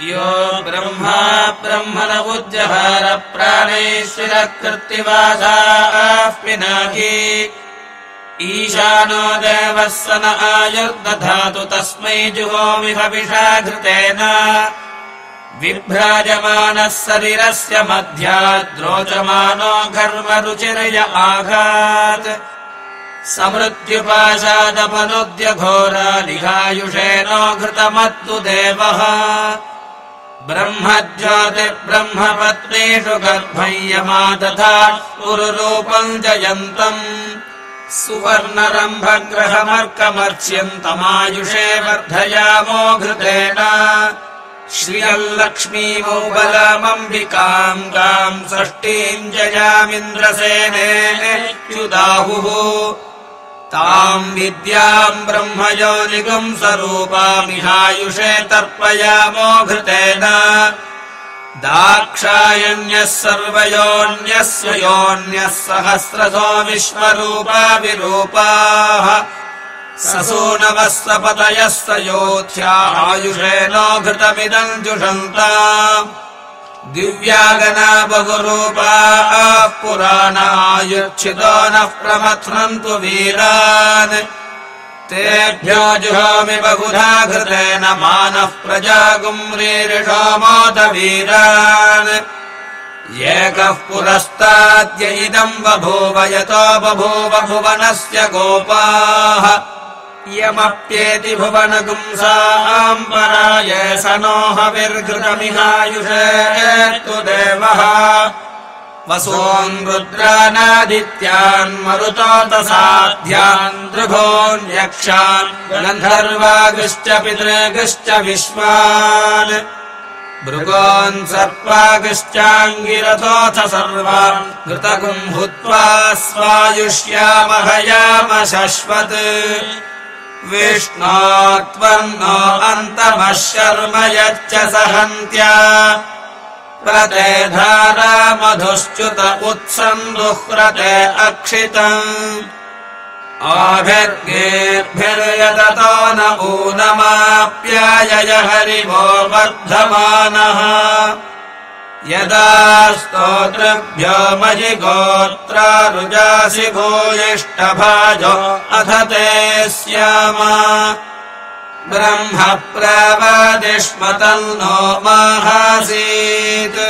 यो ब्रह्मा ब्रह्मणमुज्जहारप्राणैश्वरकृत्तिवासापिनाकी ईशानो देवः स न आयुर्दधातु तस्मै जुहोमिहविषाघृतेन विभ्राजमानः शरीरस्य मध्याद्रोचमानो घर्मरुचिरय आघात्। समृत्युपाशादपनुद्य घोरालिहायुषेणो घृतमत्तु देवः ब्रह्मज्योतिर्ब्रह्मपत्नीषु गर्भयमा तथा पुरुरूपम् जयन्तम् सुवर्णरम्भग्रहमर्कमर्च्यन्तमायुषे वर्धयामो घृतेन श्रियल्लक्ष्मीमौबलमम्बिकाम् गाम् जयामिन्द्रसेने युदाहुः ताम् विद्याम् ब्रह्मयोनिगम् स्वरूपामिहायुषे तर्पयामो घृतेन। दाक्षायण्यः सर्वयोऽन्यस्य योऽन्यः सहस्रसो विश्वरूपा विरूपाः। ससूनवः योध्या आयुषेणो घृतमिदम् जुषन्ता दिव्यागना बहुरूपाः पुराणायुच्छितो नः प्रमथ्नन्तु वीरान्। तेभ्यो जुहोमि बहुधा घृतेन मानः प्रजागुम्रीरिषो मोदवीरान् एकः पुरस्ताद्य इदम् बभूव यतो बभूव भुवनस्य गोपाः यमप्येति भुवनगुंसाम् पराय स नोहविर्घृतमिहायुषे तु देवः। वसून् रुद्रानादित्यान् मरुतोतसाध्यान् दृभोन्यक्षान् गन्धर्वागश्च पितृगश्च विश्वान्। भृगोन् सर्पागश्चाङ्गिरथोऽथ सर्वान् घृतगुम् भूत्वा स्वायुष्यामहयाम शश्वत् विष्णोत्वर्णो अन्तमः शर्म यच्च सहन्त्या प्रते धारा मधुश्च्युत उत्सन्दुह्रते अक्षितम् आभिर्गेर्भिर्यततो न ऊनमाप्यायय हरिवो वर्धमानः यदा स्तोतृभ्यो मयि गोत्रारुजासि भूयिष्टभाजो अथ ते स्याम। ब्रह्म प्रवदिष्मतम् नो माहासीत्